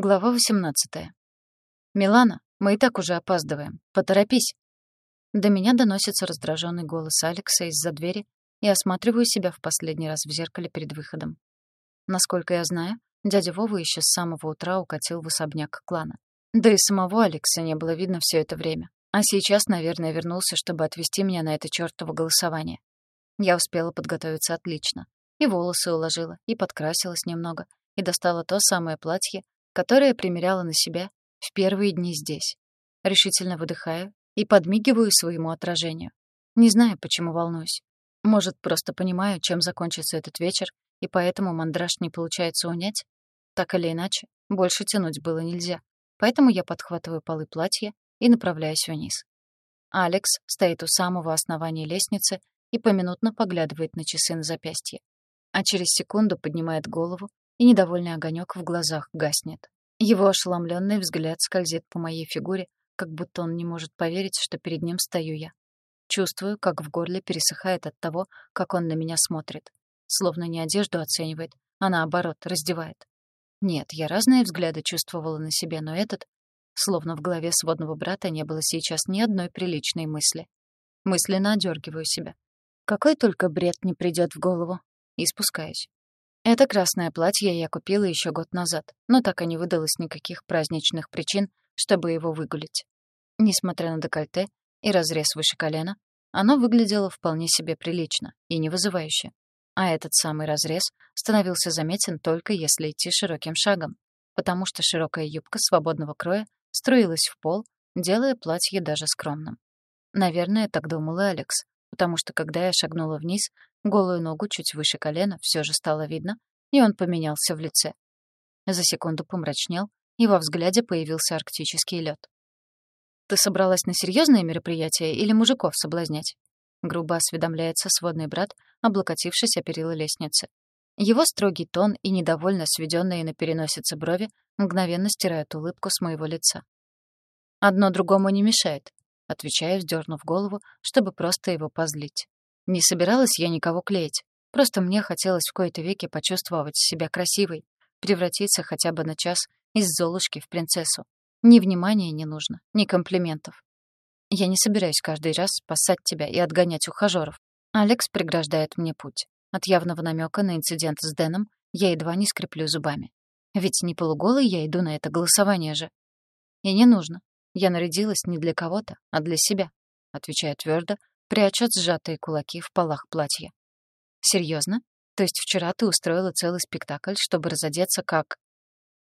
Глава 18. «Милана, мы и так уже опаздываем. Поторопись!» До меня доносится раздраженный голос Алекса из-за двери и осматриваю себя в последний раз в зеркале перед выходом. Насколько я знаю, дядя Вова еще с самого утра укатил в особняк клана. Да и самого Алекса не было видно все это время. А сейчас, наверное, вернулся, чтобы отвезти меня на это чёртово голосование. Я успела подготовиться отлично. И волосы уложила, и подкрасилась немного, и достала то самое платье, которое примеряла на себя в первые дни здесь. Решительно выдыхаю и подмигиваю своему отражению. Не знаю, почему волнуюсь. Может, просто понимаю, чем закончится этот вечер, и поэтому мандраж не получается унять? Так или иначе, больше тянуть было нельзя. Поэтому я подхватываю полы платья и направляюсь вниз. Алекс стоит у самого основания лестницы и поминутно поглядывает на часы на запястье. А через секунду поднимает голову и недовольный огонек в глазах гаснет. Его ошеломленный взгляд скользит по моей фигуре, как будто он не может поверить, что перед ним стою я. Чувствую, как в горле пересыхает от того, как он на меня смотрит. Словно не одежду оценивает, а наоборот, раздевает. Нет, я разные взгляды чувствовала на себе, но этот... Словно в голове сводного брата не было сейчас ни одной приличной мысли. Мысленно одергиваю себя. Какой только бред не придет в голову. И спускаюсь. Это красное платье я купила еще год назад, но так и не выдалось никаких праздничных причин, чтобы его выгулить. Несмотря на декольте и разрез выше колена, оно выглядело вполне себе прилично и не вызывающе. А этот самый разрез становился заметен только если идти широким шагом, потому что широкая юбка свободного кроя струилась в пол, делая платье даже скромным. Наверное, так думал и Алекс, потому что когда я шагнула вниз, голую ногу чуть выше колена все же стало видно, и он поменялся в лице. За секунду помрачнел, и во взгляде появился арктический лед. «Ты собралась на серьезное мероприятие или мужиков соблазнять?» Грубо осведомляется сводный брат, облокотившись о перила лестницы. Его строгий тон и недовольно сведенные на переносице брови мгновенно стирают улыбку с моего лица. «Одно другому не мешает отвечаю, вздернув голову, чтобы просто его позлить. Не собиралась я никого клеить. Просто мне хотелось в кои-то веки почувствовать себя красивой, превратиться хотя бы на час из Золушки в принцессу. Ни внимания не нужно, ни комплиментов. Я не собираюсь каждый раз спасать тебя и отгонять ухажеров. Алекс преграждает мне путь. От явного намека на инцидент с Дэном я едва не скреплю зубами. Ведь не полуголый я иду на это голосование же. И не нужно. Я нарядилась не для кого-то, а для себя, отвечаю твердо, пряча сжатые кулаки в полах платья. Серьезно? То есть вчера ты устроила целый спектакль, чтобы разодеться как...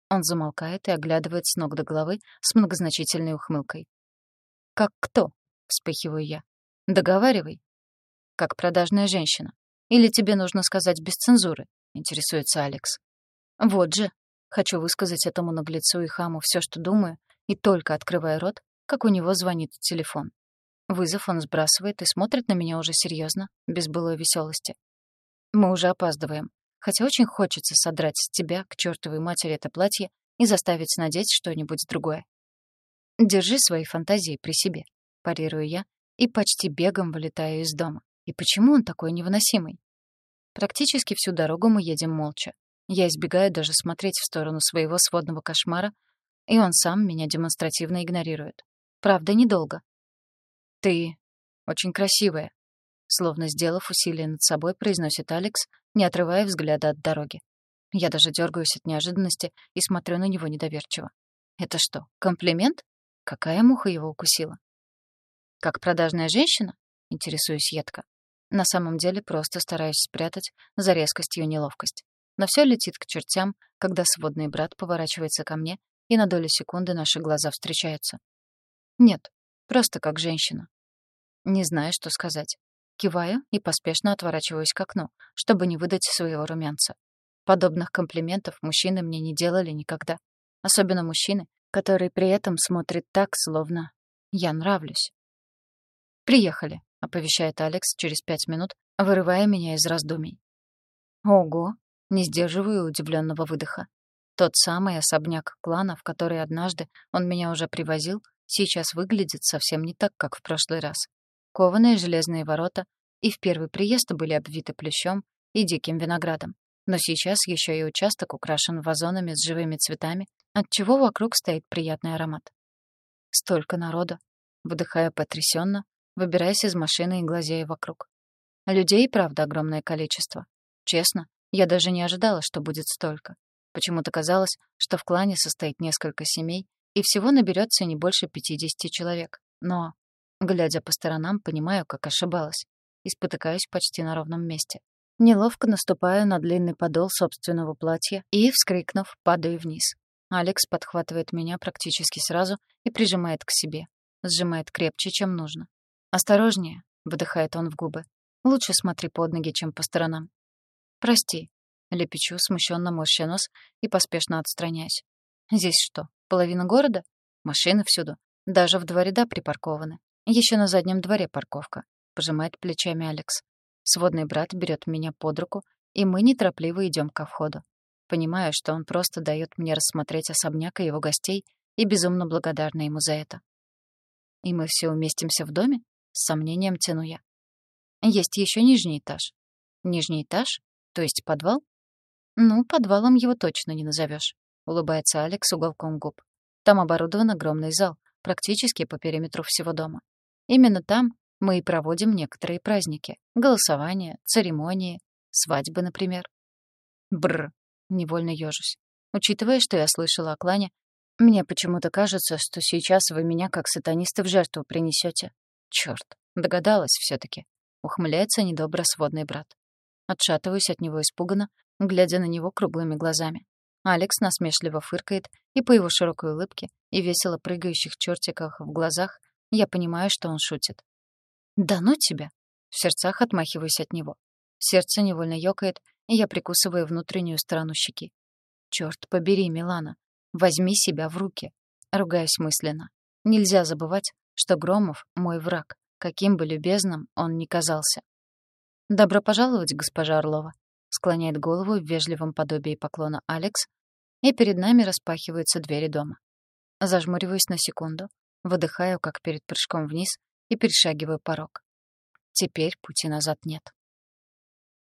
Он замолкает и оглядывает с ног до головы с многозначительной ухмылкой. «Как кто?» — вспыхиваю я. «Договаривай». «Как продажная женщина. Или тебе нужно сказать без цензуры?» — интересуется Алекс. «Вот же. Хочу высказать этому наглецу и хаму все, что думаю, и только открывая рот, как у него звонит телефон. Вызов он сбрасывает и смотрит на меня уже серьезно, без былой веселости. Мы уже опаздываем. Хотя очень хочется содрать с тебя к чертовой матери это платье и заставить надеть что-нибудь другое. Держи свои фантазии при себе, парирую я и почти бегом вылетаю из дома. И почему он такой невыносимый? Практически всю дорогу мы едем молча. Я избегаю даже смотреть в сторону своего сводного кошмара, и он сам меня демонстративно игнорирует. Правда, недолго. «Ты очень красивая», — словно сделав усилие над собой, произносит Алекс, не отрывая взгляда от дороги. Я даже дергаюсь от неожиданности и смотрю на него недоверчиво. «Это что, комплимент? Какая муха его укусила?» «Как продажная женщина?» — интересуюсь едко. На самом деле просто стараюсь спрятать за резкостью неловкость. Но все летит к чертям, когда сводный брат поворачивается ко мне и на долю секунды наши глаза встречаются. Нет, просто как женщина. Не знаю, что сказать. Киваю и поспешно отворачиваюсь к окну, чтобы не выдать своего румянца. Подобных комплиментов мужчины мне не делали никогда. Особенно мужчины, которые при этом смотрят так, словно я нравлюсь. «Приехали», — оповещает Алекс через пять минут, вырывая меня из раздумий. «Ого!» — не сдерживаю удивленного выдоха. Тот самый особняк клана, в который однажды он меня уже привозил, сейчас выглядит совсем не так, как в прошлый раз. Кованые железные ворота и в первый приезд были обвиты плющом и диким виноградом. Но сейчас еще и участок украшен вазонами с живыми цветами отчего вокруг стоит приятный аромат. Столько народа. Выдыхая потрясенно, выбираясь из машины и глазея вокруг. Людей, правда, огромное количество. Честно, я даже не ожидала, что будет столько. Почему-то казалось, что в клане состоит несколько семей, и всего наберется не больше 50 человек. Но, глядя по сторонам, понимаю, как ошибалась. И спотыкаюсь почти на ровном месте. Неловко наступаю на длинный подол собственного платья и, вскрикнув, падаю вниз. Алекс подхватывает меня практически сразу и прижимает к себе. Сжимает крепче, чем нужно. «Осторожнее», — выдыхает он в губы. «Лучше смотри под ноги, чем по сторонам». «Прости», — лепечу, смущенно морща нос и поспешно отстраняюсь. «Здесь что, половина города? Машины всюду. Даже в два ряда припаркованы. Еще на заднем дворе парковка», — пожимает плечами Алекс. Сводный брат берет меня под руку, и мы неторопливо идем ко входу. Понимаю, что он просто дает мне рассмотреть особняк и его гостей, и безумно благодарна ему за это. И мы все уместимся в доме? С сомнением тяну я. Есть еще нижний этаж. Нижний этаж? То есть подвал? Ну, подвалом его точно не назовешь. улыбается Алекс уголком губ. Там оборудован огромный зал, практически по периметру всего дома. Именно там мы и проводим некоторые праздники. Голосования, церемонии, свадьбы, например. Бррр, невольно ёжусь. Учитывая, что я слышала о клане, мне почему-то кажется, что сейчас вы меня как сатаниста в жертву принесете. Черт, догадалась все таки Ухмыляется недобро сводный брат. Отшатываюсь от него испуганно, глядя на него круглыми глазами. Алекс насмешливо фыркает, и по его широкой улыбке и весело прыгающих чертиках в глазах я понимаю, что он шутит. «Да ну тебя!» В сердцах отмахиваюсь от него. Сердце невольно ёкает, и я прикусываю внутреннюю сторону щеки. «Чёрт побери, Милана, возьми себя в руки!» Ругаюсь мысленно. Нельзя забывать, что Громов — мой враг, каким бы любезным он ни казался. «Добро пожаловать, госпожа Орлова», — склоняет голову в вежливом подобии поклона Алекс, и перед нами распахиваются двери дома. Зажмуриваюсь на секунду, выдыхаю, как перед прыжком вниз, и перешагиваю порог. Теперь пути назад нет.